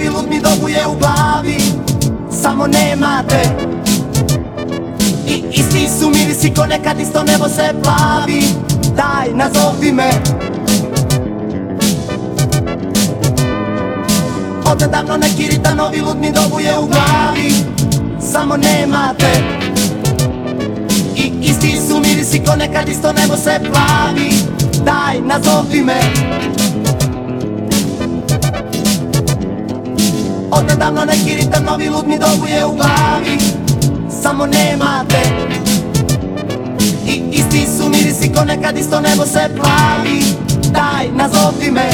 novi lud mi dobuje u glavi Samo nemate. I isti su mirisi ko nekad isto nebo se plavi. Daj nazovi me. Odnedavno neki ritam novi lud mi dobuje u glavi Samo nemate. I isti su mirisi ko nekad isto nebo se plavi. Daj nazovi me Odnedavno neki ritam novi lud mi dobuje u glavi. Samo nemate. I isti su mirisi ko nekad isto nebo se plavi. Daj nazovi me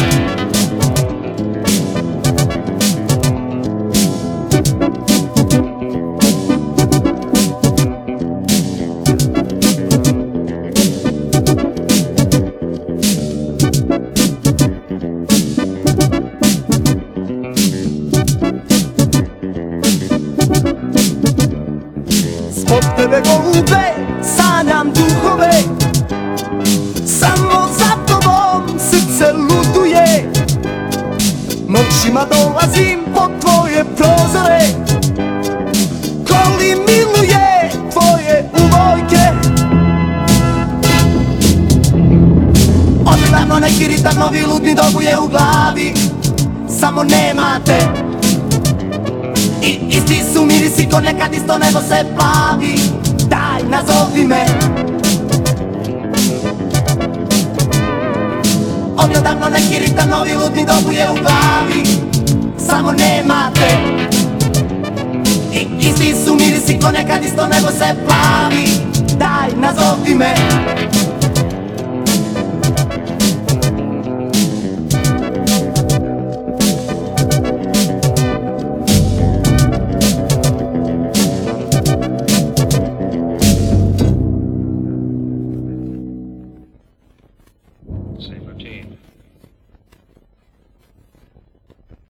tebe golube sanjam duhove. Samo za tobom srce luduje. Noćima dolazim pod tvoje prozore. Koli miluje tvoje uvojke. Odnedavno neki ritam novi ludni dobuje u glavi. Samo nemate mirisi ko nekad isto nebo se plavi Daj nazovi me. Odnedavno neki ritam novi ludni dobuje u glavi Samo nemate I isti su mirisi ko nekad isto nebo se plavi Daj nazovi me